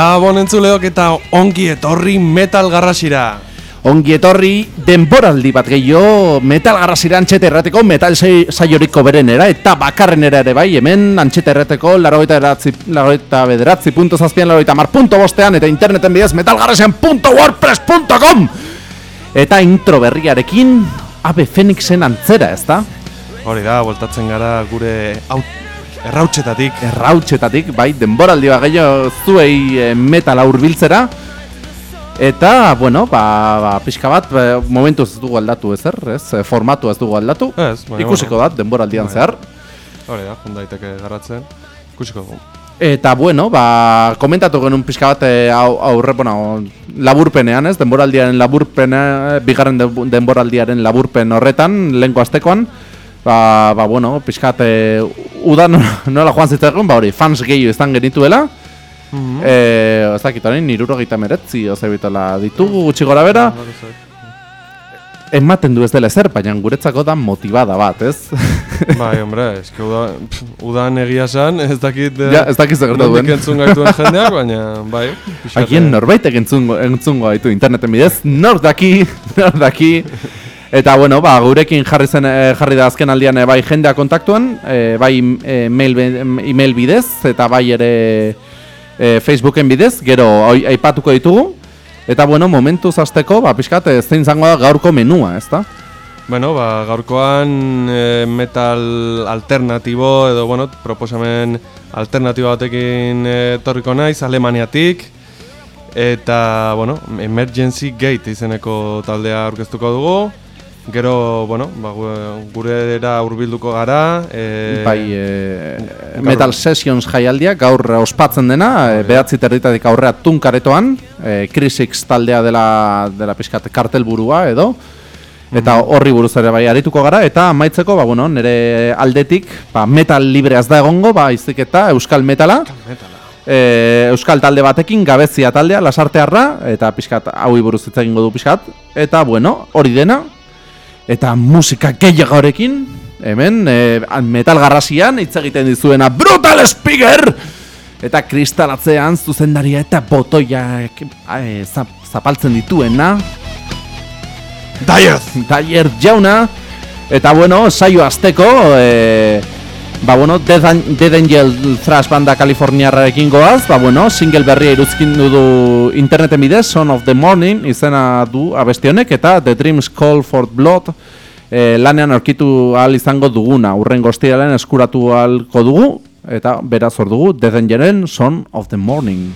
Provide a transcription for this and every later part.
Gabon entzuleok eta ongi etorri metal garrasira. Ongi etorri denboraldi bat gehiago metal garrasira antxete errateko metal saioriko berenera eta bakarrenera ere bai hemen antxete errateko eratzi, laroita bederatzi punto zazpian laroita mar punto bostean eta interneten bidez metalgarrasian.wordpress.com Eta intro berriarekin Abe Fenixen antzera ez da? Hori da, voltatzen gara gure aut Errautxetatik Errautxetatik, bai, denboraldi bat gehiago zuei eh, metal aurbiltzera Eta, bueno, ba, ba, pixka bat, ba, momentu ez dugu aldatu ezer, ez? Eh, formatu ez dugu aldatu Ez, bai, Ikusiko bueno. da, denboraldian Bai. zehar Hori da, jondaiteke garratzen Ikusiko dugu Eta, bueno, ba, komentatu genuen pixka bat eh, au, aurre, bueno, laburpenean, ez? Denboraldiaren laburpena, bigarren de- denboraldiaren laburpen horretan, lehenko astekoan Ba, ba, bueno, pixkat, e, udan nola joan zitzagun, ba hori, fans gehiago izan genituela Mhm. Eh, ez dakit orain, niruro gita meretzi, ozebitela ditugu gutxi gora bera Ematen du ez dela ezer, baina guretzako da motivada bat, ez? Bai, hombre, eske uda, udan egia esan, ez dakit eh, Ja, ez dakit zer nondik duen. entzun gaituen jendeak, baina, bai pixkat, eh, norbaitek entzungo, entzungo gaitu interneten bidez, nor daki, nor daki. Eta bueno, ba, gurekin jarri zen eh, jarri da azken aldian eh, bai jendea kontaktuan, eh, bai eh, mail, email bidez eta bai ere eh, Facebooken bidez, gero aipatuko ditugu. Eta bueno, momentuz hasteko, ba pixkat eh, zein izango da gaurko menua, ezta? Bueno, ba, gaurkoan eh, metal alternatibo edo, bueno, proposamen alternatibo batekin etorriko naiz, Alemaniatik. Eta, bueno, Emergency Gate izeneko taldea aurkeztuko dugu. Gero, bueno, ba, gu- gurera hurbilduko gara. E, bai, eh, Metal Sessions jaialdia gaur ospatzen dena, e, behatzi territatik aurrea tunkaretoan, e, Crisix taldea dela, dela pixkat kartelburua edo, eta horri buruz ere bai arituko gara, eta amaitzeko, ba, bueno, nire aldetik, ba, metal libreaz da egongo, ba, izik eta Euskal Metala, e, Euskal talde batekin, gabezia taldea, lasartearra, eta pixkat hau buruz hitz egingo du pixkat, eta bueno, hori dena, eta musika gehiagorekin, hemen, e, metal garrasian, hitz egiten dizuena Brutal Speaker! Eta kristalatzean zuzendaria eta botoiak e, zap, zapaltzen dituena, Dieth! Daier jauna Eta bueno, saio azteko e, Ba bueno, Death, An- Dead Angel thrash banda kaliforniarrarekin goaz Ba bueno, single berria iruzkin du interneten bidez Son of the Morning izena du abesti honek Eta The Dreams Call for Blood e, Lanean aurkitu ahal izango duguna. Urren goztialen eskuratu ahalko dugu Eta beraz hor dugu Death Angelen Son of the Morning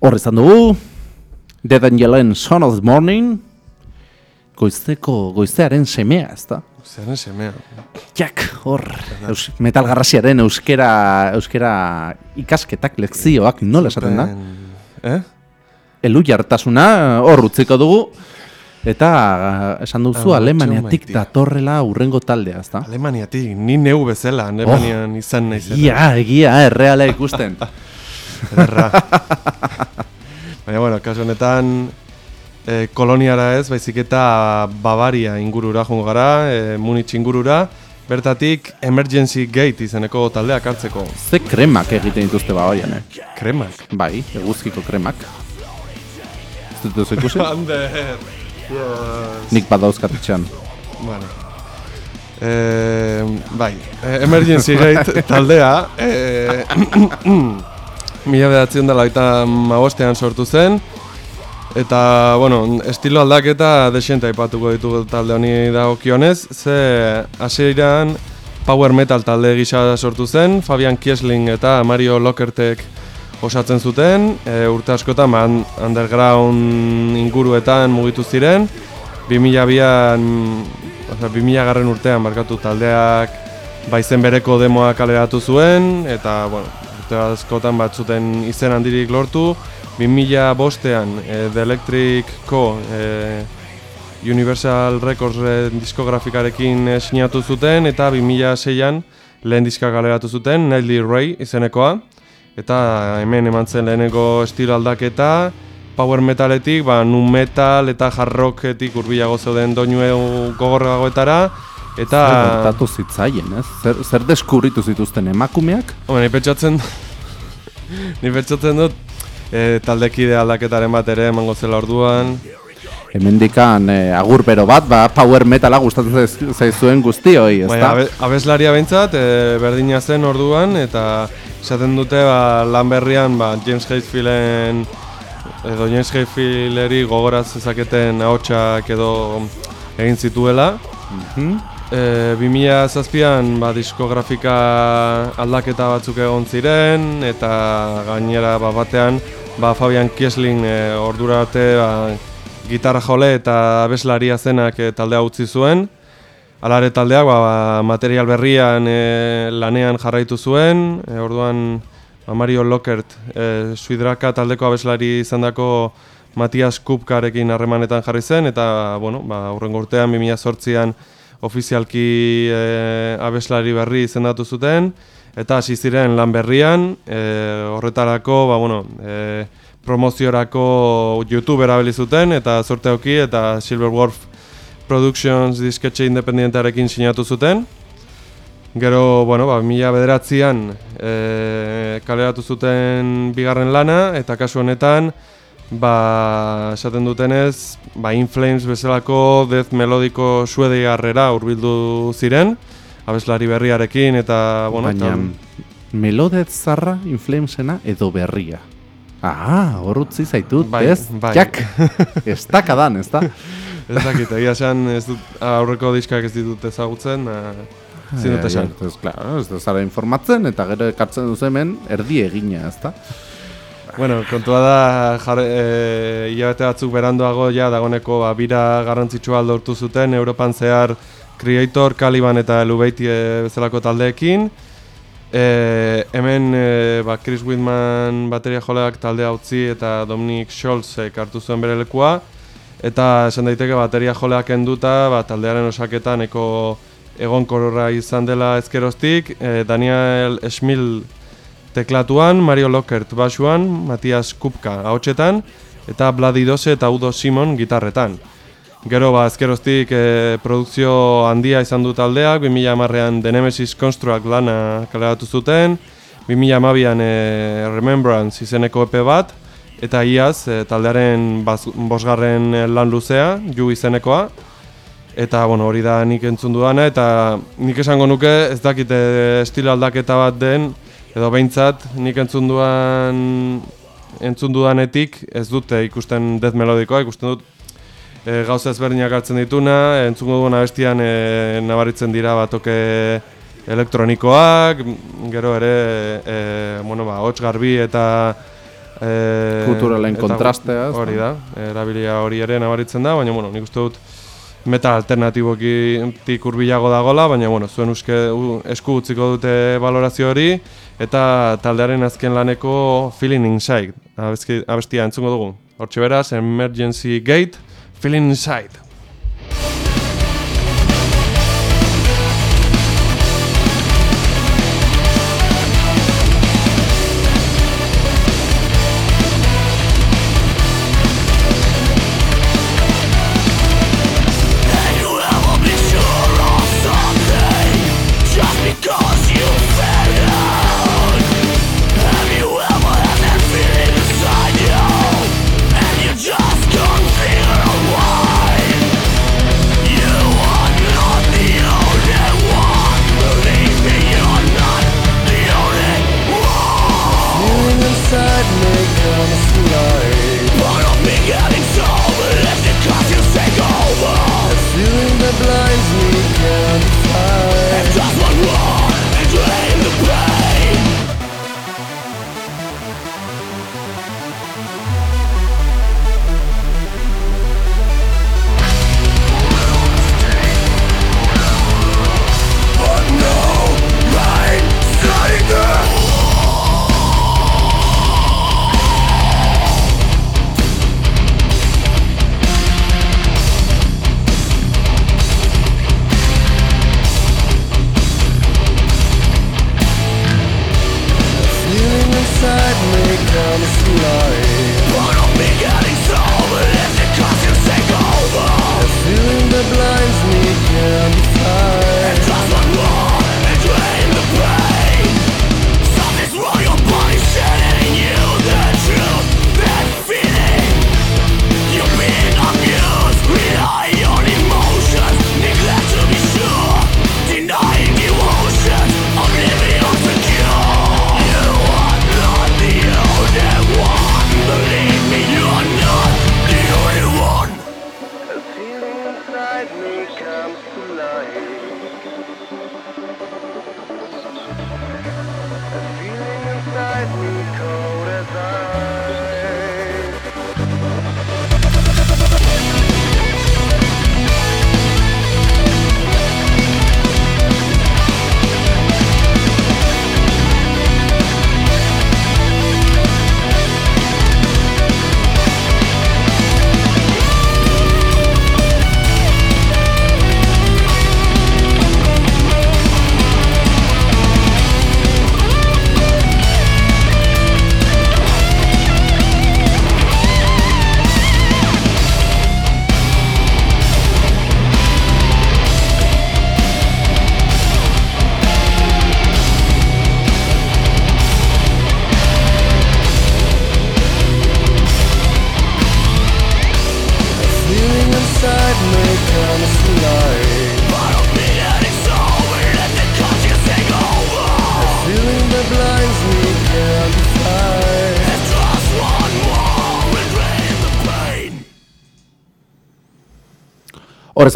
Hor izan dugu, Dead Angelen Son of the Morning, goizteko, goiztearen semea, ez da? Zeren semea. Jak, hor, eus, metal garrasiaren euskera, euskera ikasketak, lekzioak, nola esaten da? Eh? Elu jartasuna, hor utziko dugu, eta eh, esan duzu Ah, Alemaniatik datorrela urrengo taldea, ez da? Alemaniatik, ni neu bezala, Alemanian izan nahi zela. Egia, egia, erreala ikusten. Erra. Baina, bueno, kasu honetan, e, koloniara ez, baizik eta Bavaria ingurura jongo gara, e, Munich ingurura, bertatik Emergency Gate izeneko taldeak hartzeko. Ze kremak egiten dituzte babaian, eh? Kremak. Bai, eguzkiko kremak. Ez dut ikusi? Ander! Nik badauzkat etxean. Bueno. E, bai, Emergency Gate taldea, e, mila bedatzen dela eta magostean sortu zen, eta, bueno, estilo aldaketa desienta aipatuko ditugu talde honi dagokionez, ze hasieran power metal talde gisa sortu zen, Fabian Kiesling eta Mario Lockertek osatzen zuten, e, urte askotan ba, un- underground inguruetan mugitu ziren, 2002an, osea 2000 garren urtean markatu taldeak baizen bereko demoa kaleratu zuen. Eta bueno, urte askotan batzuten izen handirik lortu. 2000 bostean e, The Electric Co. E, Universal Records e, diskografikarekin e, sinatu zuten eta 2006an lehen diska kaleratu zuten Nightly Ray izenekoa eta hemen eman zen leheneko estilo aldaketa power metaletik, ba, nu metal eta hard rocketik urbilago zeuden doinu gogorragoetara eta Zer gertatu zitzaien, ez? Zer, zer deskubritu zituzten emakumeak? Hombre, ni pentsatzen ni pentsatzen dut e, taldekide aldaketaren bat ere emango zela orduan. Hemendikan eh, agur bero bat, ba, power metala gustatzen zaiz- zaizuen guztioi, ez da? abe, abeslaria behintzat, e, berdina zen orduan, eta esaten dute ba, lan berrian ba, James Hetfielden edo James Hetfielderi gogoraz ezaketen ahotsak edo egin zituela. Mhm. E, 2007an ba, diskografika aldaketa batzuk egon ziren eta gainera ba, batean ba, Fabian Kiesling e, ordura arte ba, gitarra jole eta abeslaria zenak e, taldea utzi zuen. Alare taldeak ba, ba, material berrian e, lanean jarraitu zuen, e, orduan ba, Mario Lockert, e, Suidraka taldeko abeslari izandako Matias Kupkarekin harremanetan jarri zen, eta bueno, ba, urrengo urtean 2008an ofizialki e, abeslari berri izendatu zuten, eta hasi ziren lan berrian, e, horretarako ba, bueno, e, promoziorako YouTube erabili zuten, eta zorte auki, eta Silverwolf Productions disketxe independientearekin sinatu zuten. Gero, bueno, ba, mila bederatzean e, kaleratu zuten bigarren lana, eta kasu honetan, ba, esaten dutenez, ba, In Flames bezalako death melodiko suedeigarrera hurbildu ziren, abeslari berriarekin, eta, bueno, Baina, eta- melodez zarra, inflamesena edo berria. Ah, hor utzi zaitut, Bai, ez? bai. Jak, ez dakadan, ez da? ez dakit, egia esan ez dut, aurreko diskak ez ditut ezagutzen, uh, zin dut esan. Ez, claro, ez da zara informatzen, eta gero ekartzen duzu hemen, erdi egina, ez da? Bueno, kontua da, jar, e, hilabete batzuk beranduago ja dagoneko ba, bira garrantzitsua lortu zuten Europan zehar Creator, Caliban eta Lubeiti e, bezalako taldeekin. E, hemen e, ba, Chris Whitman bateria joleak taldea utzi eta Dominic Scholz e, hartu zuen bere lekua. Eta esan daiteke bateria joleak enduta, ba, taldearen osaketan eko egonkorra izan dela ezkeroztik. E, Daniel Schmil teklatuan, Mario Lockert basuan, Matias Kupka ahotsetan, eta Vladi Dose eta Udo Simon gitarretan. Gero, ba, ezkeroztik e, produkzio handia izan du taldeak, 2010ean The Nemesis Construct lana kaleratu zuten, 2012an e, Remembrance izeneko EP bat, eta iaz e, taldearen baz, bosgarren lan luzea, Ju izenekoa, Eta, bueno, hori da nik entzun dudana, eta nik esango nuke ez dakit eh, estilo aldaketa bat den, edo behintzat nik entzun dudan, entzun dudanetik ez dute ikusten death melodikoa, ikusten dut e, gauza ezberdinak hartzen dituna, entzungo dugun abestian e, nabaritzen dira batoke elektronikoak, gero ere, e, bueno, ba, hots garbi eta E, Kulturalen kontrastea? Hori da, erabilia hori ere nabaritzen da, baina bueno, nik uste dut metal alternatiboki hurbilago dagola, baina bueno, zuen uske, u, esku utziko dute valorazio hori, eta taldearen azken laneko Feeling Inside, abesti, abestia entzungo dugu. Hortxe beraz, Emergency Gate, Feeling Inside.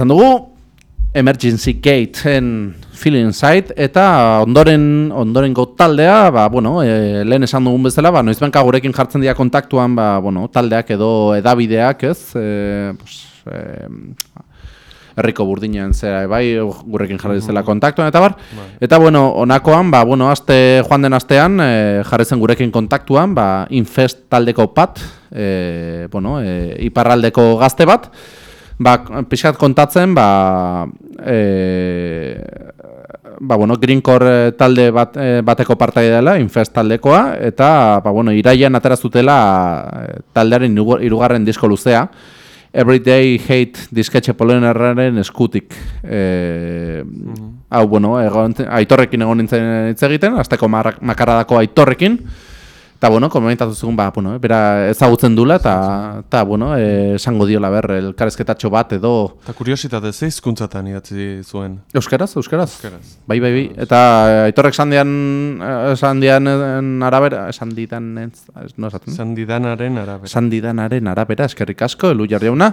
Esan dugu, Emergency Gate-en Feeling Inside, eta ondoren ondorengo taldea, ba, bueno, e, lehen esan dugun bezala, ba, noizbenka gurekin jartzen dira kontaktuan, ba, bueno, taldeak edo edabideak, ez? E, pues, e, herriko burdinen zera, bai, gurekin jarri zela kontaktuan, eta bar. Eta, bueno, onakoan, ba, bueno, aste, joan den astean, e, jarri zen gurekin kontaktuan, ba, Infest taldeko pat, e, bueno, e, iparraldeko gazte bat, ba, pixkat kontatzen, ba, e, ba, bueno, Greencore talde bat, e, bateko partai dela, Infest taldekoa, eta, ba, bueno, iraian atera zutela e, taldearen hirugarren disko luzea, Everyday Hate disketxe polonerraren eskutik. E, Hau, bueno, egon, aitorrekin egon nintzen hitz egiten, azteko makaradako aitorrekin, Eta, bueno, komentatu zugun, ba, bueno, bera ezagutzen dula, eta, bueno, eh, esango diola ber, elkarrezketatxo bat edo... Eta kuriositate, ze hizkuntzatan idatzi zuen? Euskaraz, euskaraz? Euskaraz. Bai, bai, bai. Eta eh, aitorrek esan dian, eh, esan dian en arabera, esan didan, ez, ez, no esaten? Esan didanaren arabera. Esan didanaren arabera, eskerrik asko, elu jarri jauna.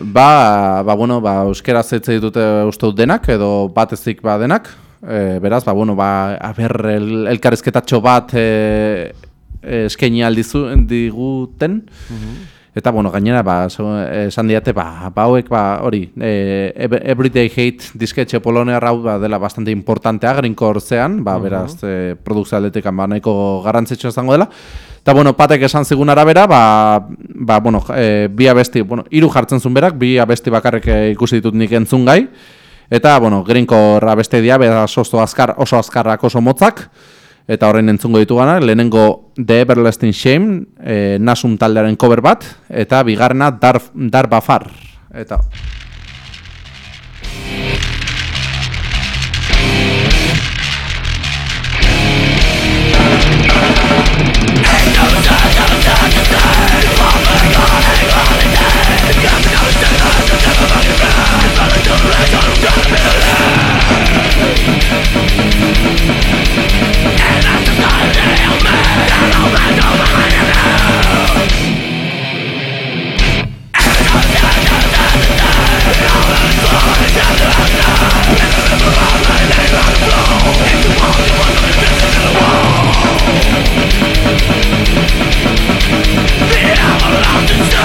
Ba, ba, bueno, ba, euskeraz etze ditute uste dut denak, edo bat ezik ba denak. E, beraz, ba, bueno, ba, aber, el, elkarrezketatxo bat e, eskaini aldizu diguten. Eta, bueno, gainera, ba, esan diate, ba, ba, hauek, ba, hori, e, Everyday Hate disketxe polonia hau ba, dela bastante importantea zean, ba, beraz, e, produkzio aldetekan ba, nahiko garrantzitsua izango dela. Eta, bueno, patek esan zigun arabera, ba, ba bueno, e, bi abesti, bueno, hiru jartzen zuen berak, bi abesti bakarrik e, ikusi ditut nik entzun gai. Eta, bueno, Greencore abesti dia, beraz, oso azkar, oso azkarrak oso motzak. Eta horren entzungo ditu gana, lehenengo The Everlasting Shame, e, Nasum taldearen cover bat, eta bigarrena Dar, Dar Bafar. Eta...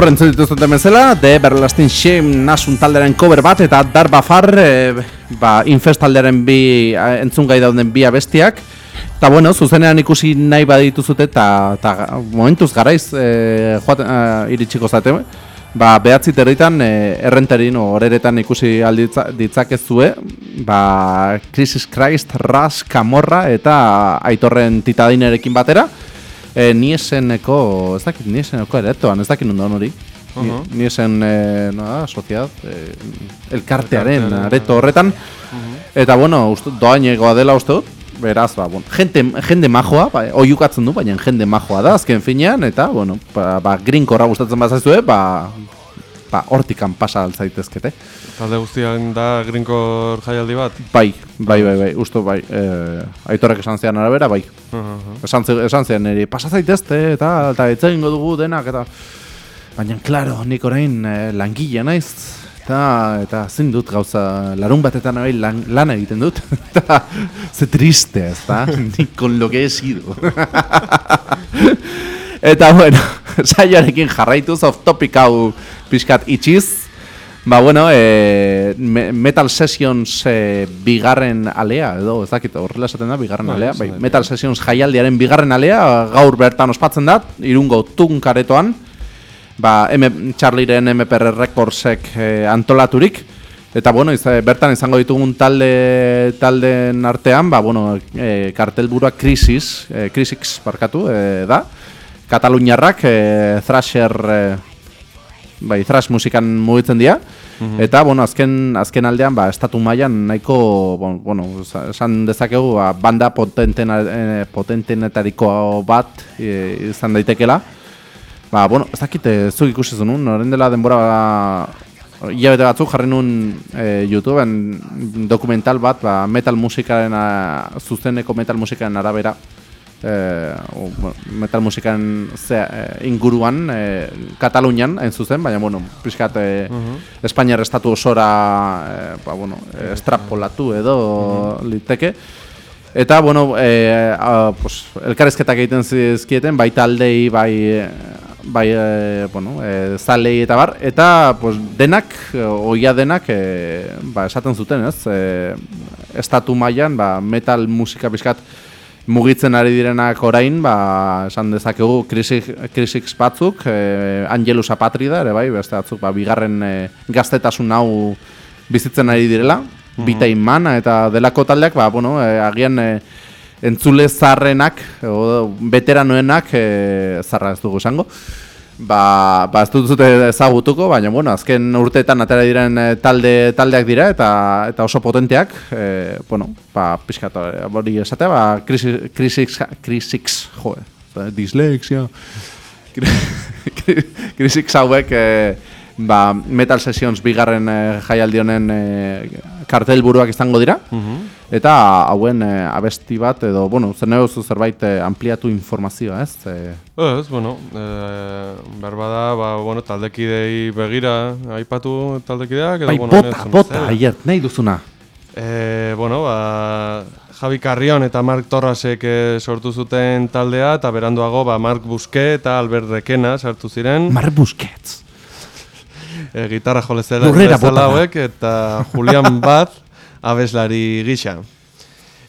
Horren dituzten bezala, The Everlasting Shame nasun talderen cover bat eta Darbafar eh, ba, Infest talderen bi eh, entzungai dauden bi abestiak. Eta bueno, zuzenean ikusi nahi badituzute eta momentuz garaiz eh, joaten, eh, iritsiko zate. Ba, behatzi territan eh, errenterin horeretan ikusi alditza, ditzakezue ba, Crisis Christ, Ras, Camorra eta Aitorren titadinerekin batera. E, nieseneko, ez dakit nieseneko eretoan, ez dakit nondoan hori. Uh Uhu. Niesen, e, no da, sociedad, e, elkartearen Elkartearen, areto horretan. Eta, bueno, uste, doainegoa dela uste dut. Beraz, ba, bueno, jende, jende majoa, ba, oiukatzen du, baina jende majoa da, azken finean, eta, bueno, ba, ba grinkorra gustatzen bazaizue, ba, ba, hortikan pasa altzaitezkete. Talde guztian da Greencore jaialdi bat? Bai, bai, bai, bai, usto, bai, e, aitorrek esan zean arabera, bai. Uhuhu. Esan, ze- esan zen niri, pasa zaitezte, eta, eta etzengo dugu denak, eta... Baina, klaro, nik orain eh, langile naiz, eta, eta zin dut gauza, larun batetan orain lan, lan egiten dut, eta ze triste, ez da, nik con lo que he sido. eta, bueno, saioarekin jarraituz, off topic hau pixkat itxiz, Ba, bueno, e, me- Metal Sessions e, bigarren alea, edo, ez dakit, horrela esaten da, bigarren Bai, alea. Bai. Metal Sessions jaialdiaren bigarren alea, gaur bertan ospatzen da, irungo tunkaretoan, ba, M Charlieren MPR Recordsek e, antolaturik, eta, bueno, iz, bertan izango ditugun talde taldeen artean, ba, bueno, e, kartelburua Crisis, e, Crisix barkatu, e, da, Kataluniarrak, e, Thrasher, e, bai, thrash musikan mugitzen dira. Eta, bueno, azken, azken aldean, ba, estatu mailan nahiko, bon, bueno, sa- esan dezakegu, ba, banda potentena, eh, potentenetariko bat eh, izan daitekela. Ba, bueno, ez dakit, zuk ikusi zenun, orain dela denbora ba, hilabete batzuk jarri nun e, YouTubeen dokumental bat, ba, metal musikaren, a, zuzeneko metal musikaren arabera, e, metal musikaren ze, e, inguruan, e, Katalunian, hain zuzen, baina, bueno, pixkat, e, Espainiar estatu osora, e, ba, bueno, estrapolatu edo liteke. Eta, bueno, e, a, pues, elkarrezketak egiten zizkieten, bai taldei, bai, bai e, bueno, e, zalei eta bar, eta pues, denak, oia denak, e, ba, esaten zuten, ez? E, estatu mailan ba, metal musika pixkat mugitzen ari direnak orain, ba, esan dezakegu Crisix batzuk, e, Angelus Apatrida, ere bai, beste batzuk, ba, bigarren e, gaztetasun hau bizitzen ari direla, Bitain Mana eta delako taldeak, ba, bueno, e, agian e, entzule zarrenak, o, veteranoenak, e, zarra ez dugu esango, ba, ba ez dut zute ezagutuko, baina bueno, azken urteetan atera diren e, talde taldeak dira eta eta oso potenteak, e, bueno, ba pizkat hori esatea, ba Crisix Crisix, jo, eh, dislexia. Crisix hauek e, ba, Metal Sessions bigarren e, jaialdi honen e, kartelburuak izango dira. Eta hauen e, abesti bat edo, bueno, duzu zerbait e, ampliatu informazioa, ez? E, Ez, bueno, e, behar bada, ba, bueno, taldekidei begira aipatu taldekideak, edo, bai, bueno, bota, ez, bota, aier, nahi duzuna. E, bueno, ba, Javi Carrion eta Mark Torrasek sortu zuten taldea, eta beranduago, ba, Mark Busque eta Albert Rekena sartu ziren, Mar Busquets. e, gitarra jolezela da. hauek, eta Julian Bat abeslari gisa.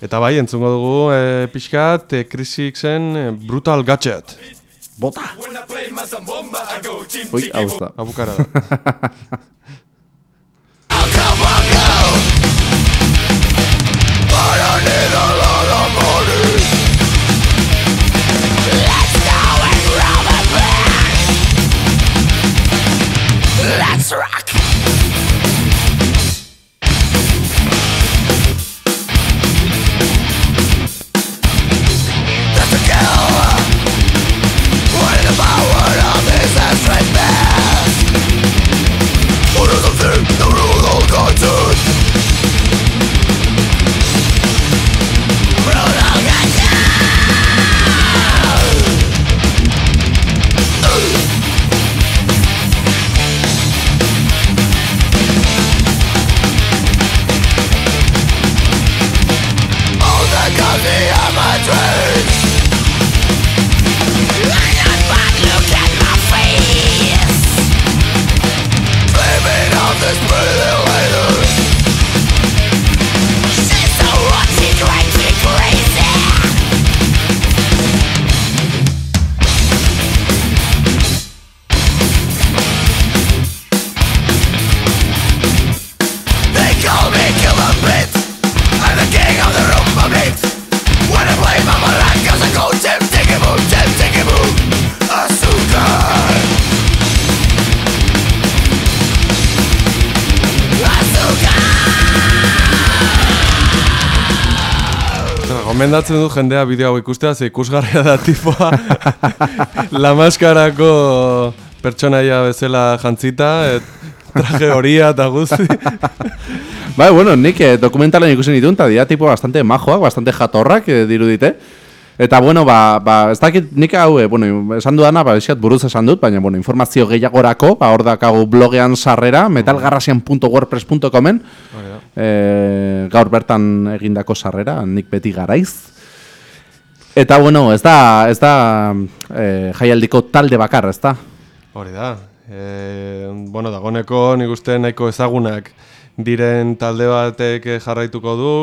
Eta bai, entzungo dugu e, pixkat, e, Crisixen e, Brutal Gadget. Bota. Ui, hau ez da. Abukara da. Gomendatzen dut jendea bideo hau ikustea, ze ikusgarria da tipoa La Maskarako pertsonaia bezala jantzita, et, traje horia eta guzti. Bai, bueno, nik eh, dokumentalen ikusen ditun, eta dira tipo bastante majoak, bastante jatorrak eh, dirudite. Eta, bueno, ba, ba, ez dakit nik hau, eh, bueno, esan dudana, ba, eskat buruz esan dut, baina, bueno, informazio gehiagorako, ba, hor dakagu blogean sarrera, metalgarrasian.wordpress.comen, Hori da. E, gaur bertan egindako sarrera, nik beti garaiz. Eta, bueno, ez da, ez da e, jaialdiko talde bakar, ez da? Hori da. E, bueno, dagoneko nik uste nahiko ezagunak diren talde batek jarraituko du,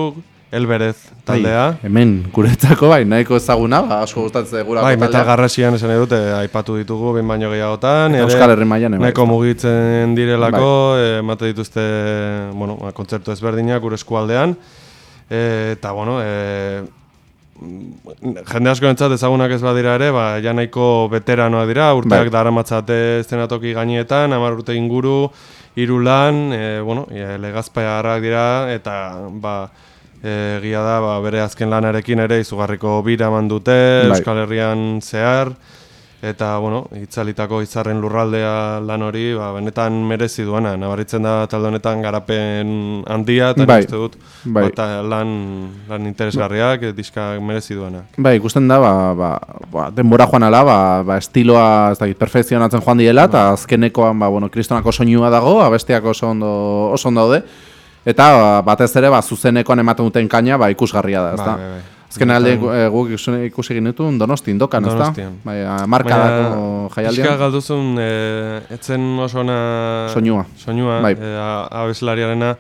Elberez taldea. Bai, hemen, guretzako, bai, nahiko ezaguna, ba, asko gustatzen gurako Bai, metal garrasian esan edut, e, aipatu ditugu behin baino gehiagotan. Eta Euskal Herri mailan ere, Nahiko mugitzen direlako, e, emate dituzte, bueno, ba, kontzertu ezberdinak gure eskualdean. E, eta, bueno, e, jende asko entzat ezagunak ez badira ere, ba, ja nahiko veteranoa dira, urteak Bai. daramatzate zenatoki gainetan, hamar urte inguru, hiru lan, e, bueno, e, legazpearrak dira, eta ba, egia da, ba, bere azken lanarekin ere izugarriko bira eman dute, Bai. Euskal Herrian zehar, eta, bueno, itzalitako izarren lurraldea lan hori, ba, benetan merezi duena, nabaritzen da talde honetan garapen handia, eta Bai. dut, Bai. Bata lan, lan interesgarriak, diska merezi duenak. Bai, ikusten da, ba, ba, ba, denbora joan ala, ba, ba, estiloa, ez dakit, perfekzionatzen joan diela, eta azkenekoan, ba, bueno, kristonako soinua dago, abestiak oso ondo, oso ondo daude, eta ba, batez ere, ba, zuzenekoan ematen duten kaina, ba, ikusgarria da, ezta? Bai, bai, bai. Azken alde eh, guk ikusi- ikusi genituen donostin, dokan, ezta? Bai, markadako Pixka jaialdian. galduzun, e, etzen oso ona... Soinua. Soinua, Bai. e, abeslariarena,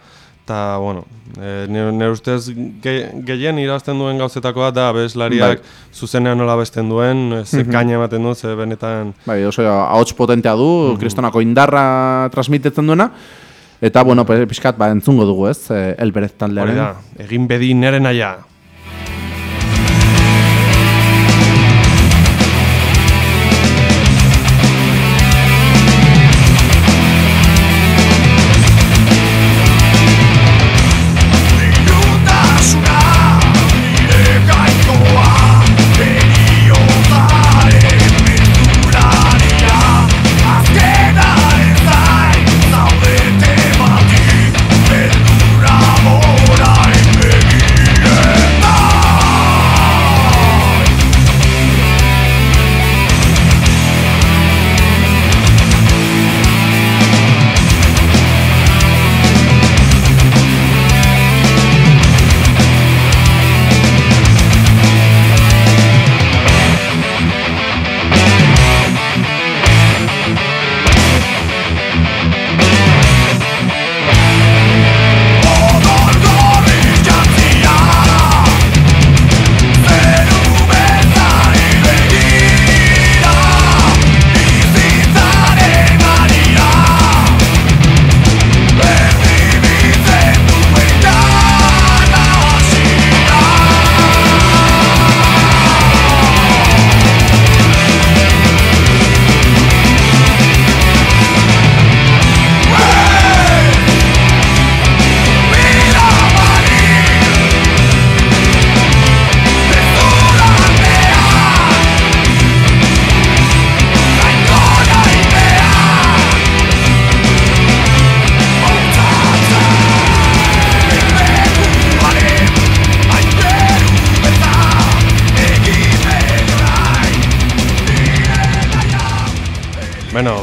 eta, bueno, e, nire, ustez ge, gehien irabazten duen gauzetakoa da abeslariak Bai. zuzenean nola besten duen, ze kaina ematen du, ze benetan... Bai, oso ahots potentea du, kristonako indarra transmitetzen duena, eta, bueno, pixkat, ba, entzungo dugu, ez, eh, Elberez Hori taldearen. da, egin bedi nere naia.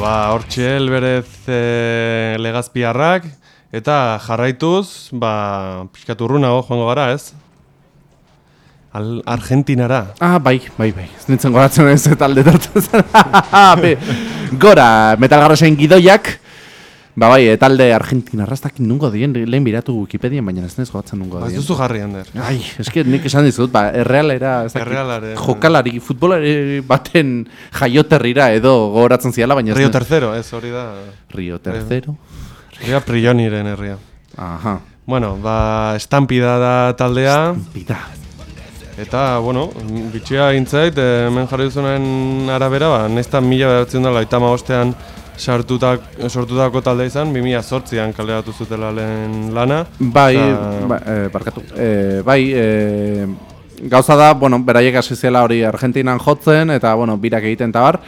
Ba, hortxe elberez e, legazpiarrak, eta jarraituz, ba, pixkat urrunago joango gara, ez? Al Argentinara. Ah, bai, bai, bai. Ez nintzen goratzen ez talde tortu zen. Be, Gora, metalgarrosen gidoiak. Ba bai, e, talde Argentina rastak nungo dien, lehen biratu Wikipedian, baina ez nez goratzen nungo Ba, ez dien. duzu jarri, Ander. Ai, eske nik esan dizut, ba, errealera, ez dakit, Errealaren- jokalari, futbolari baten jaioterrira edo gogoratzen ziala, baina ez Rio Tercero, ez hori da. Rio tercero. Ria Prioniren herria. Aha. Bueno, ba, estampida da taldea, Bida. eta, bueno, bitxia gintzait, eh, hemen jarri duzunaren arabera, ba, nestan mila behatzen dela, eta ostean sartutak, sortutako talde izan, 2008an kaleratu zutela lehen lana. Bai, Eta- ba, barkatu. Eh, bai, eh, gauza da, bueno, beraiek hasi zela hori Argentinan jotzen, eta, bueno, birak egiten eta bar.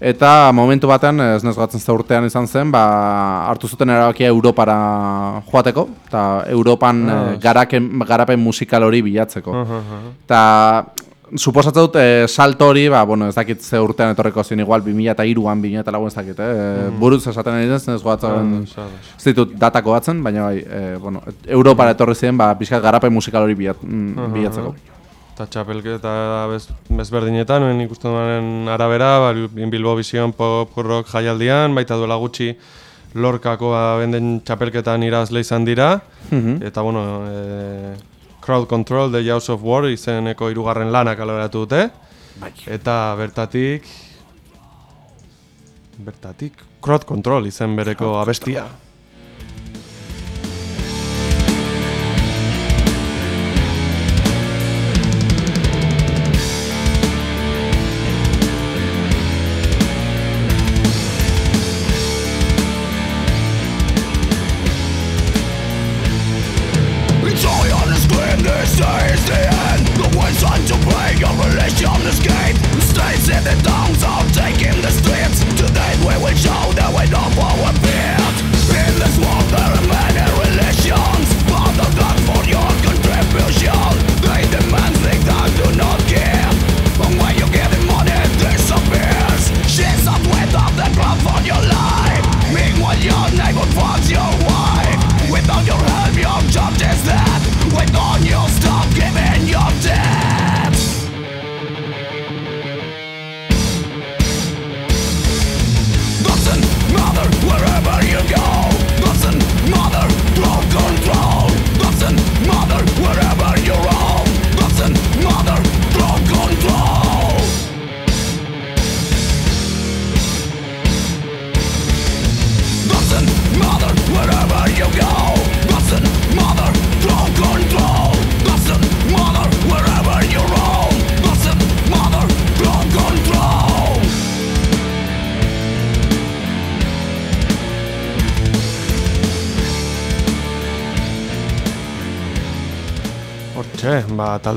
Eta momentu batean, ez nez gatzen ze urtean izan zen, ba, hartu zuten erabakia Europara joateko, eta Europan Ah, eh, garaken, garapen musikal hori bilatzeko. Aha. Eta suposatzen dut eh, salto hori, ba, bueno, ez dakit ze urtean etorriko zen igual 2003an, 2004an ez dakit, eh? Buruz esaten ari ez, ez goatzen, ez ditut datako batzen, baina bai, eh, bueno, Europara etorri ziren, ba, pixkat garapen musikal hori bilat, mm, bilatzeko. Eta txapelketa bez, bezberdinetan, nuen ikusten duaren arabera, ba, Bilbo Vision pop rock jaialdian, baita duela gutxi lorkako benden txapelketan irazle izan dira, Mhm. eta bueno, e, Crowd Control, The Jaws of War izeneko hirugarren lanak aleratu dute, Bai. eta bertatik, bertatik, Crowd Control izen bereko abestia.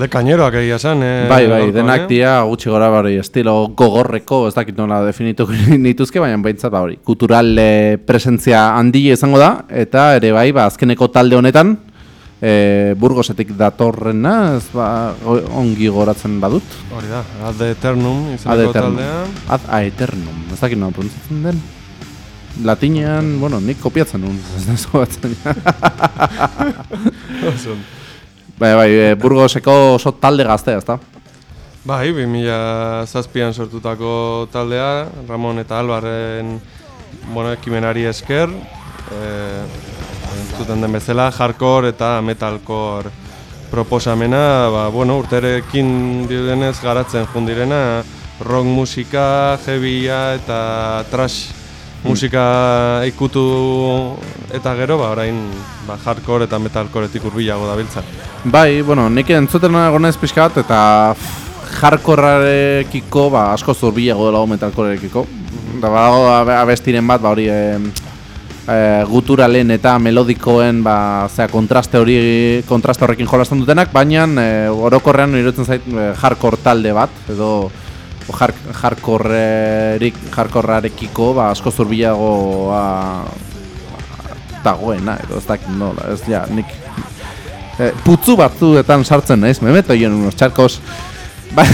Talde kaineroak egia esan. Eh, Bai, bai, denak eh? dira gutxi gora bari estilo gogorreko, ez dakit nola definitu nituzke, baina behintzat ba hori. Kultural eh, presentzia handia izango da, eta ere bai, ba, azkeneko talde honetan, eh, Burgosetik datorrena, ez ba, ongi goratzen badut. Hori da, Ad Eternum Ad izeneko Eternum. taldea. Ad Aeternum, ez dakit nola pronuntzatzen den. Latinean, bueno, nik kopiatzen nuen, ez da zobatzen. Bai, bai, eh, Burgoseko oso talde gaztea, ezta? Bai, 2000 zazpian sortutako taldea, Ramon eta Albarren bueno, ekimenari esker, eh, entzuten den bezala, hardcore eta metalcore proposamena, ba, bueno, urterekin direnez garatzen jundirena, rock musika, heavya eta trash musika ikutu eta gero, ba, orain ba, hardcore eta metalcoretik hurbilago dabiltza. Bai, bueno, nik entzuten nagonez pixka bat, eta hardcorearekiko, ba, asko zurbilago dela metalcoreekiko. Da badago abe- abestiren bat, ba hori e, e, guturalen eta melodikoen ba, zera, kontraste hori kontraste horrekin jolasten dutenak, baina e, orokorrean irutzen zait e, hardcore talde bat, edo o, jar, hardcorerik, hardcorearekiko ba, asko zurbilago ba, dagoena, edo ez dakit nola, ez ja, nik eh, putzu batzuetan sartzen naiz, me meto yo en unos charcos. Bai.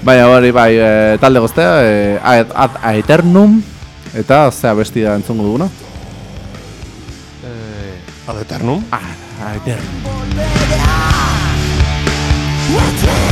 Baina hori bai, eh, talde goztea, eh, ad, ad aeternum, eta zea besti da entzungo duguna. Eh, Ad Eternum? Ah, aeternum. La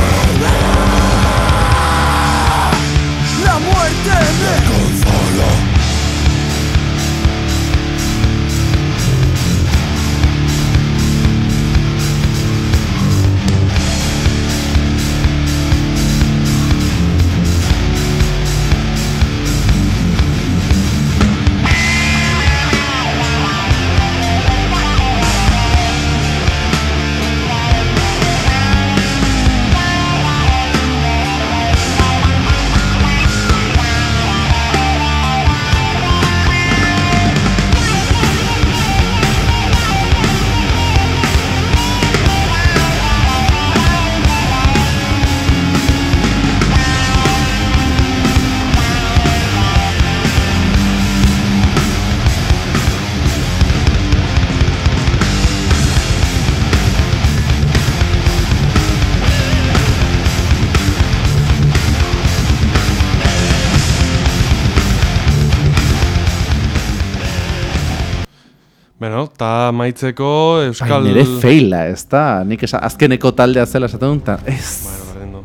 maitzeko Ai, Euskal... nire feila, ez da, nik esa, azkeneko taldea zela esaten dut, ez. Bueno, berdin du.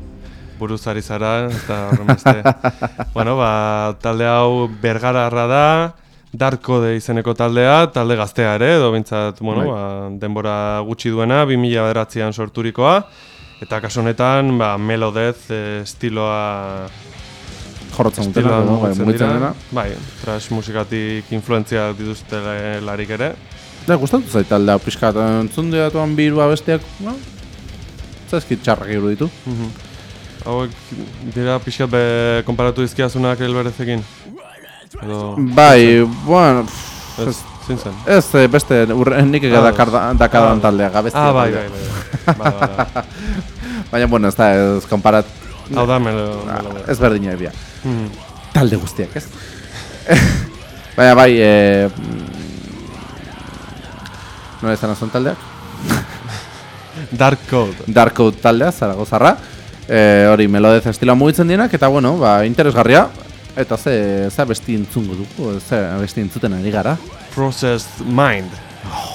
Buruzari zara, eta bueno, ba, talde hau bergararra da, Darko de izeneko taldea, talde gaztea ere, edo bintzat, bueno, Bai. ba, denbora gutxi duena, 2000 bederatzean sorturikoa, eta kasu honetan, ba, Melodez eh, estiloa Jorrotzen dutela, no? bai, mugitzen dena. Bai, trash musikatik influentzia dituzte larik ere. Da, gustatu zait taldea pixka, eta entzun diatuan birua bestiak, no? Zaskit txarrak iruditu. Mhm. Hauek dira pixkat be konparatu dizkiazunak elberezekin. Edo, Bai, bueno, pff, ez, zein zen? ez eh, beste, urre, nik ega Ah, dakadan ah, taldea, gabeztia Ah, bai, bai, bai. bai. Ba, ba, ba. Baina, bueno, ez da, ez konparat, Hau da, melo, Ah, ez berdina ebia. Mhm. Talde guztiak, ez? Baina, bai, e, nola izan azun taldeak? Dark Code. Dark Code taldea, Zaragozarra. E, hori, melodez estiloa mugitzen dienak, eta, bueno, ba, interesgarria. Eta ze, ze besti entzungo dugu, ze besti entzuten ari gara. Processed Mind. From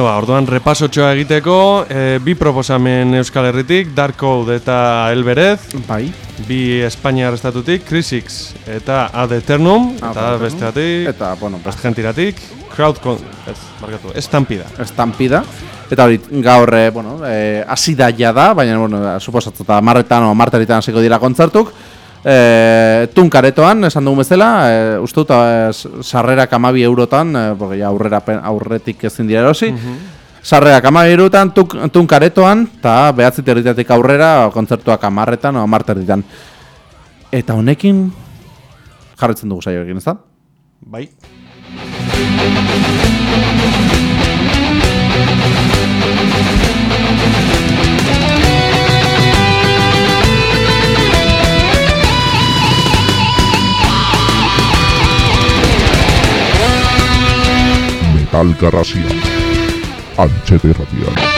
Bero, ba, orduan repasotxoa egiteko, e, bi proposamen Euskal Herritik, Dark Code eta Elberez, Bai. bi Espainiar estatutik, Crisix eta Ad Eternum, Ad eta besteatik, Eta, bueno, beste gentiratik, Crowd... Ez, barkatu, Estampida. estampida. Eta hori, gaur, eh, bueno, eh, hasi da ja da, baina, bueno, eta marretan o marteritan hasiko dira kontzertuk. Eh, tunkaretoan, esan dugun bezala, eh, uste dut, eh, sarrerak amabi eurotan, eh, porque ja aurrera, aurretik ezin dira erosi, Sarrerak amabi eurotan, tuk, tunkaretoan, eta behatzi territatik aurrera, kontzertuak amarretan o amarteritan. Eta honekin, jarretzen dugu saioekin, ez da? Bai. Metal Garrasia. Antxete radial.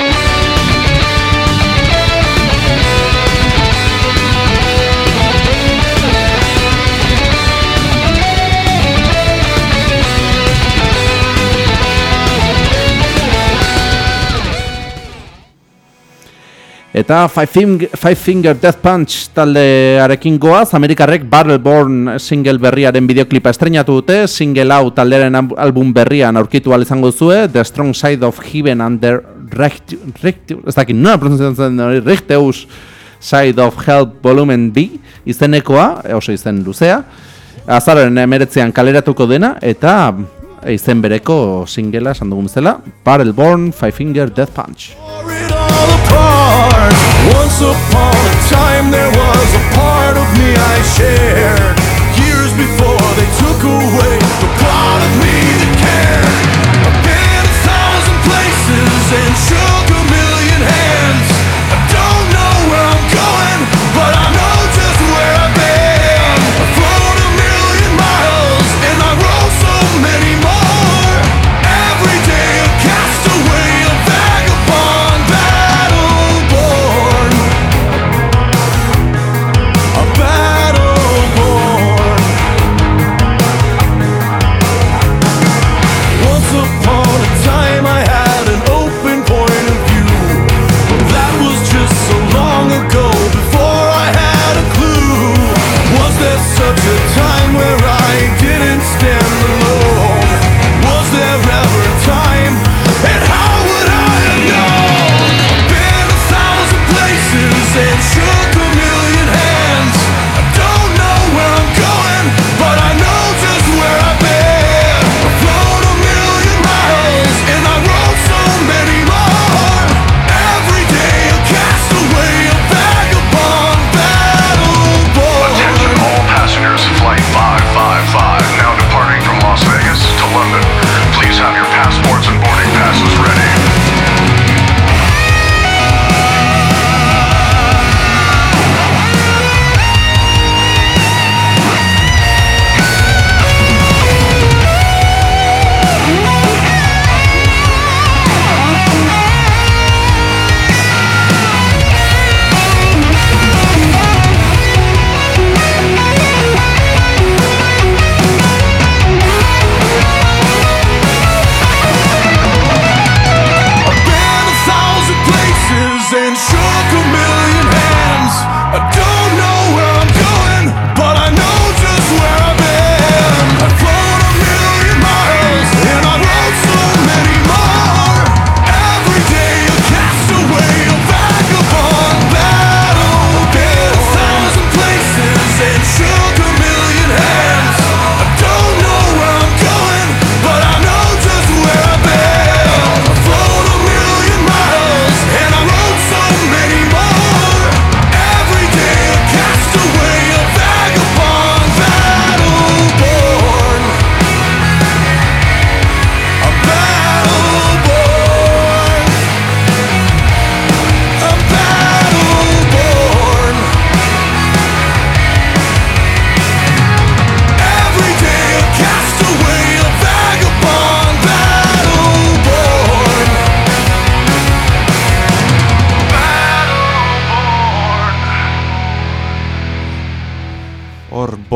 Eta Five, Fing Five Finger Death Punch taldearekin goaz, Amerikarrek Battleborn single berriaren bideoklipa estrenatu dute, single hau taldearen am- album berrian aurkitu izango zue, The Strong Side of Heaven under Recht, Recht, ez dakit, nola pronunziatzen den hori, Richteus Side of Hell Volumen B, izenekoa, e, oso izen luzea, azaren emeretzean kaleratuko dena, eta izen bereko singela, esan dugun bezala, Battleborn Five Finger Death Punch. Apart. Once upon a time there was a part of me I shared. Years before they took away the part of me that cared. I've been a thousand places and shook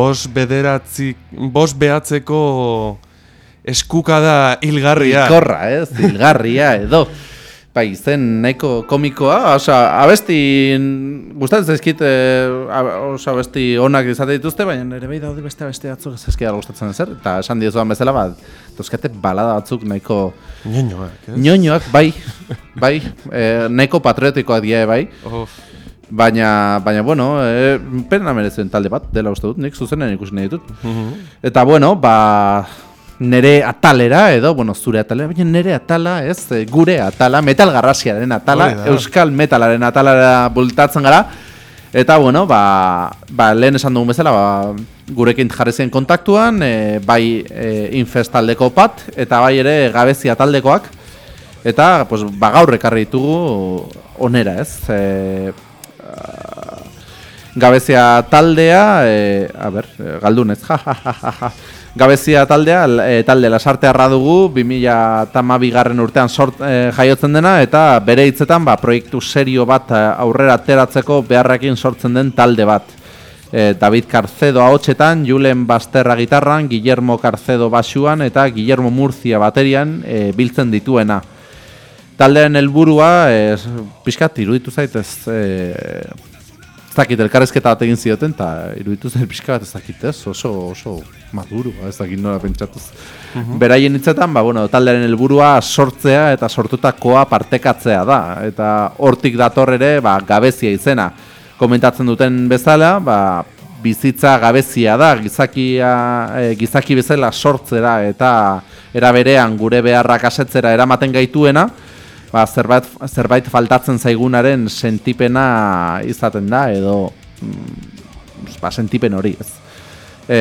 bos bederatzi, bos behatzeko eskukada hilgarria. Hilkorra, ez, hilgarria edo. Bai, zen nahiko komikoa, osea, abesti gustatzen zaizkit, a- oso abesti onak izate dituzte, baina nire bai daude beste abesti batzuk ez zaizkit gustatzen zer, eta esan diezuan bezala, ba, tozkate balada batzuk nahiko Ñoñoak, ez? ñoñoak, bai, bai, eh, nahiko patriotikoak die, bai, Of. Baina, baina, bueno, eh, pena merezen talde bat, dela uste dut, nik zuzenen ikusi nahi ditut. Mhm. Eta bueno, ba nere atalera edo, bueno, zure atalera, baina nere atala, ez, e, gure atala, metal garrasiaren atala, Hori da. euskal metalaren atalara bultatzen gara. Eta bueno, ba, ba lehen esan dugun bezala, ba, gurekin jarri zen kontaktuan, e, bai e, infest taldeko pat, eta bai ere gabezia taldekoak. Eta, pues, ba, gaur ekarri ditugu onera, ez? E, Gabezia taldea, e, a ber, e, galdunez, ja, ja, ja, ja, ja. Gabezia taldea, e, talde lasarte harra dugu, 2008 garren urtean sort, e, jaiotzen dena, eta bere hitzetan, ba, proiektu serio bat aurrera ateratzeko beharrekin sortzen den talde bat. E, David Carcedo ahotsetan, Julen Basterra gitarran, Guillermo Carcedo basuan eta Guillermo Murcia baterian e, biltzen dituena. Taldearen helburua, e, pixkat iruditu zaitez, e, ez dakit elkarrezketa bat egin zioten, eta iruditu zen pixka bat ez dakit ez, oso, oso maduru, ez dakit nola pentsatuz. Beraien hitzetan, ba, bueno, taldearen helburua sortzea eta sortutakoa partekatzea da, eta hortik dator ere, ba, gabezia izena. Komentatzen duten bezala, ba, bizitza gabezia da, gizakia, e, gizaki bezala sortzera eta era berean gure beharrak asetzera eramaten gaituena, ba, zerbait, zerbait faltatzen zaigunaren sentipena izaten da edo mm, ba, sentipen hori ez. E,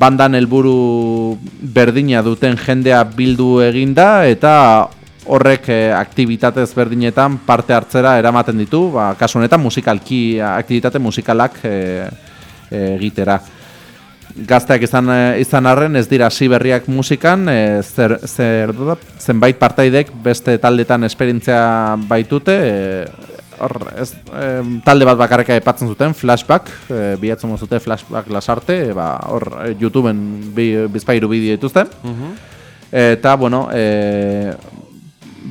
bandan helburu berdina duten jendea bildu eginda eta horrek e, aktivitate ezberdinetan parte hartzera eramaten ditu, ba, kasu honetan musikalki aktivitate musikalak e, e, egitera gazteak izan eh, izan arren ez dira hasi berriak musikan, e, zer, zer zenbait partaidek beste taldetan esperientzia baitute, e, hor, ez, em, talde bat bakarreka epatzen zuten, flashback, e, bilatzen zute flashback lasarte, e, ba, hor e, YouTubeen bi, bizpairu bideo dituzten. Eta, bueno, e,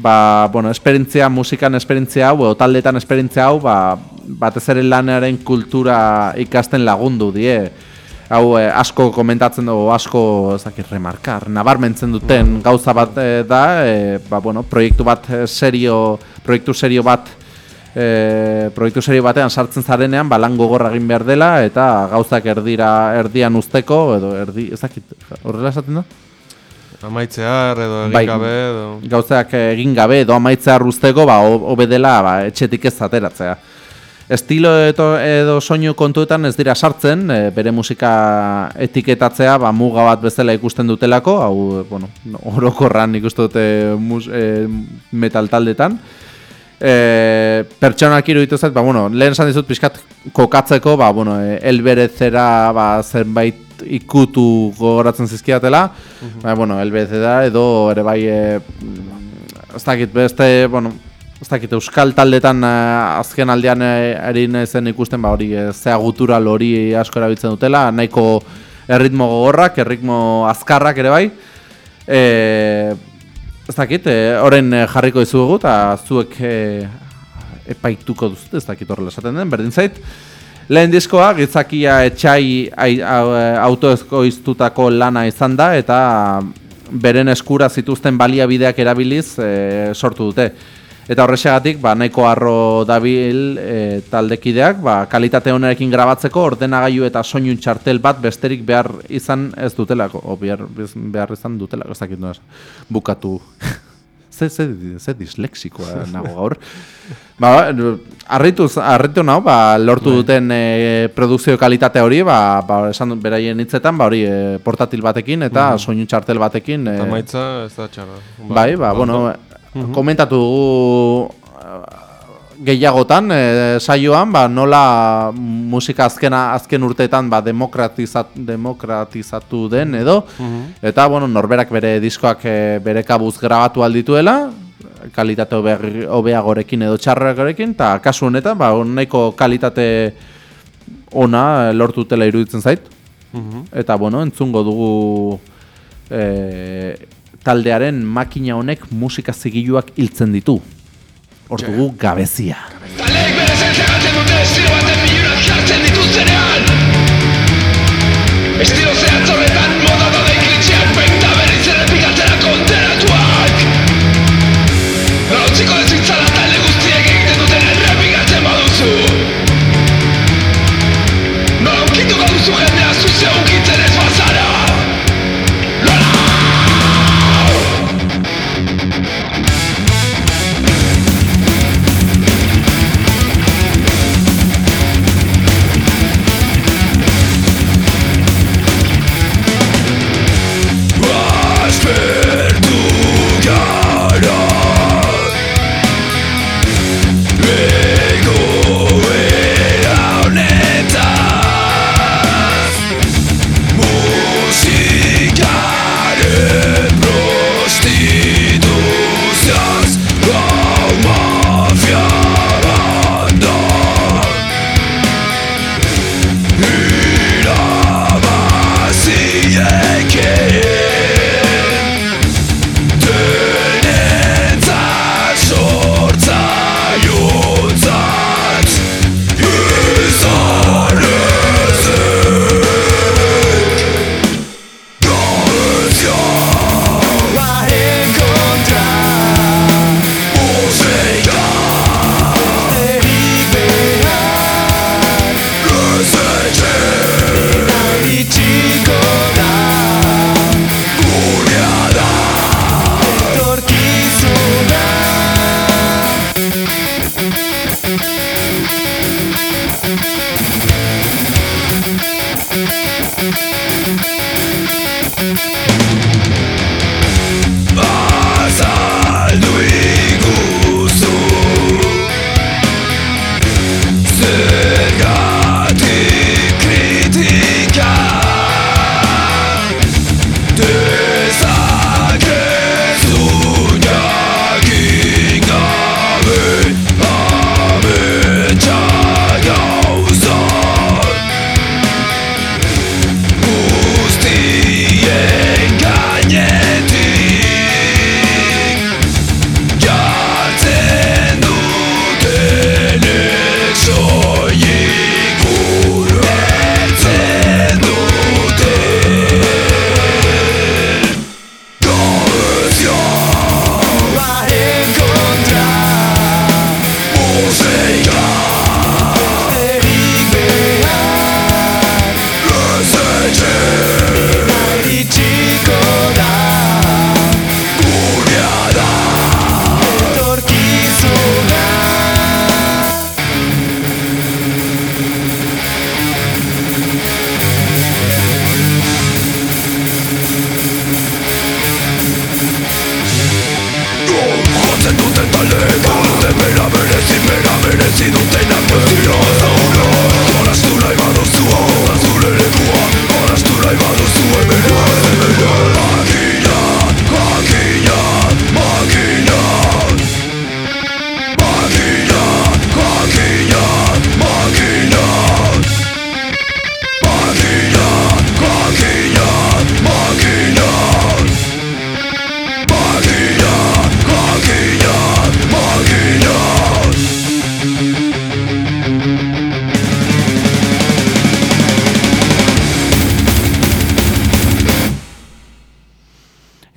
ba, bueno, esperientzia, musikan esperientzia hau, edo taldetan esperientzia hau, ba, batez ere lanaren kultura ikasten lagundu die. Hau eh, asko komentatzen dugu, asko, ez dakit, remarkar, nabarmentzen duten gauza bat eh, da, eh, ba, bueno, proiektu bat eh, serio, proiektu serio bat, eh, proiektu serio batean sartzen zarenean, ba, lan gogorra egin behar dela, eta gauzak erdira, erdian usteko, edo erdi, ez dakit, horrela esaten da? Amaitzear edo egin Bai. gabe edo... gauzak egin gabe edo amaitzea rusteko ba ho- hobe dela ba, etxetik ez ateratzea. Estilo edo, edo soinu kontuetan ez dira sartzen, e, bere musika etiketatzea ba, muga bat bezala ikusten dutelako, hau bueno, orokorran ikusten dute mus, e, metal taldetan. E, pertsonak iruditu zait, ba, bueno, lehen esan dizut pixkat kokatzeko, ba, bueno, e, elberezera ba, zenbait ikutu gogoratzen zizkiatela, ba, bueno, elberezera edo ere bai, e, ez dakit beste, bueno, ez dakit euskal taldetan eh, azken aldean eh, ari zen ikusten ba hori eh, zea gutural hori asko erabiltzen dutela, nahiko erritmo gogorrak, erritmo azkarrak ere bai. E, ez dakit, horren eh, jarriko dizugu eta zuek eh, epaituko duzute, ez dakit horrela esaten den, berdin zait. Lehen diskoa, gitzakia etxai ai- au- autoezkoiztutako lana izan da eta beren eskura zituzten baliabideak erabiliz eh, sortu dute. Eta horrexegatik, ba, nahiko harro dabil e, taldekideak, ba, kalitate honerekin grabatzeko ordenagailu eta soinu txartel bat besterik behar izan ez dutelako, o behar, behar izan dutelako, ez dakit esan. bukatu. ze, ze, ze dislexikoa nago gaur. Ba, harritu, harritu nau, ba, lortu duten e, produkzio kalitate hori, ba, ba, esan beraien hitzetan, ba, hori e, portatil batekin eta soinu txartel batekin. E, amaitza ez da txarra. Bai, ba, bueno, komentatu dugu eh, gehiagotan eh, saioan, ba, nola musika azkena azken urteetan ba, demokratizat, demokratizatu den edo, eta bueno, norberak bere diskoak eh, bere kabuz grabatu aldituela, kalitate hobe- hobeagorekin edo txarragorekin, eta kasu honetan, ba, nahiko kalitate ona lortu dutela iruditzen zait. Eta bueno, entzungo dugu e, taldearen makina honek musika zigiluak hiltzen ditu. Hor dugu gabezia. Talek bere zentzagatzen dute estilo baten bilunak jartzen dituztenean Estilo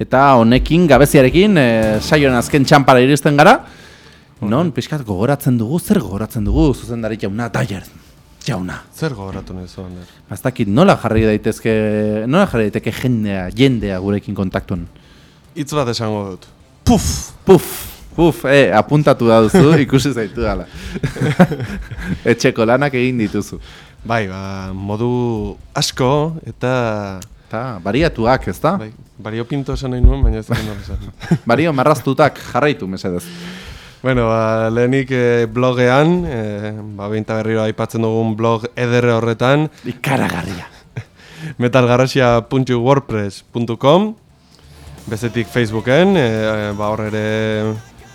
Eta honekin, gabeziarekin, e, saioen azken txampara iristen gara. Non, pixkat gogoratzen dugu, zer gogoratzen dugu, zuzendari jauna, daier, jauna. Zer gogoratu nahi zuen, der? Ez dakit nola jarri daitezke, nola jarri daiteke jendea, jendea gurekin kontaktun. Hitz bat esango dut. Puf! Puf, puf, eh, apuntatu da duzu, ikusi zaitu gala. Etxeko lanak egin dituzu. Bai, ba, modu asko eta... Eta, bariatuak, ez da? Bai, bario pinto esan nahi nuen, baina ez da esan. Bario marraztutak jarraitu, mesedez. Bueno, ba, lehenik eh, blogean, eh, ba, behinta berriro aipatzen dugun blog ederre horretan, Ikaragarria. metalgarrasia.wordpress.com Bezetik Facebooken, e, ba hor ere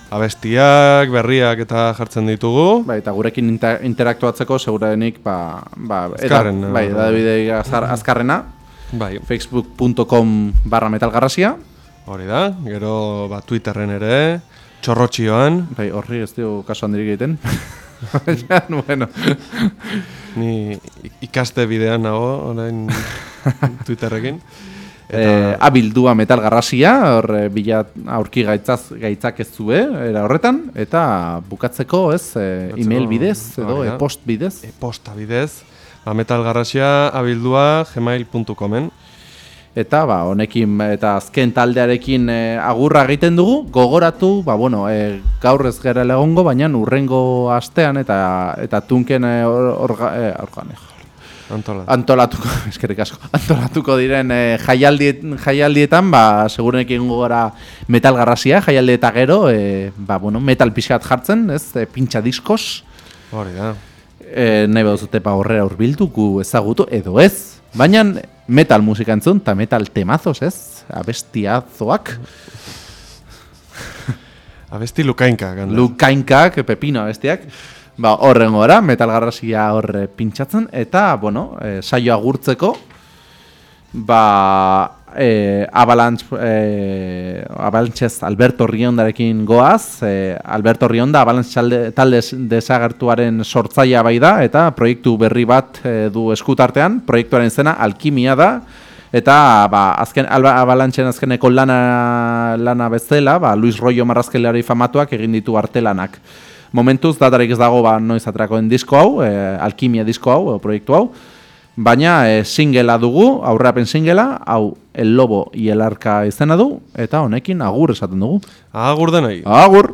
abestiak, berriak eta jartzen ditugu. Bai, eta gurekin inter interaktuatzeko segurenik, ba, ba, Azkarren, bai, eh, edabide azkar, azkarrena. Bai, facebook.com barra metalgarrasia, hori da, gero ba, Twitterren ere, txorrotxioan, bai, horri ez dio kasu handirik egiten. Baina, bueno, ni ikaste bidean nago, orain Twitterrekin. e, abildua metalgarrasia, hor e, bila aurki gaitzaz, gaitzak ez zue, era horretan, eta bukatzeko, ez, e, Bukatzeko, email bidez, edo e-post bidez. E-posta bidez, ba, metalgarrasia abildua gmail.comen. Eta ba, honekin eta azken taldearekin e, agurra egiten dugu, gogoratu, ba, bueno, e, gaur ez gara egongo, baina urrengo astean eta eta tunken e, or, orga, e, organe, Antola. antolatuko, eskerrik asko, antolatuko diren e, jaialdiet, jaialdietan, ba, segurenekin gara metal garrasia, jaialdi eta gero, e, ba, bueno, metal pixkat jartzen, ez, e, pintxa diskos, Hori da. E, nahi baduzute ba horrera urbildu, gu ezagutu, edo ez. Baina metal musika entzun, eta metal temazos, ez? Abestiazoak, Abesti lukainka, ganda. lukainkak, pepino abestiak. Ba, horren gora, metal garrasia horre pintxatzen, eta, bueno, e, saio agurtzeko, ba, e, Avalanche, e, Avalanchez Alberto Riondarekin goaz, e, Alberto Rionda Avalanche talde, desagertuaren sortzaia bai da, eta proiektu berri bat e, du eskutartean, proiektuaren izena Alkimia da, eta ba, azken, Alba- Avalanchen azkeneko lana, lana bezala, ba, Luis Royo marrazkelari famatuak egin ditu artelanak. Momentuz, datarik ez dago ba, noiz atrakoen disko hau, e, Alkimia disko hau, e, proiektu hau, Baina e, singela dugu, aurrapen singela, hau El Lobo y el Arca izena du, eta honekin agur esaten dugu. Agur denoi. Agur!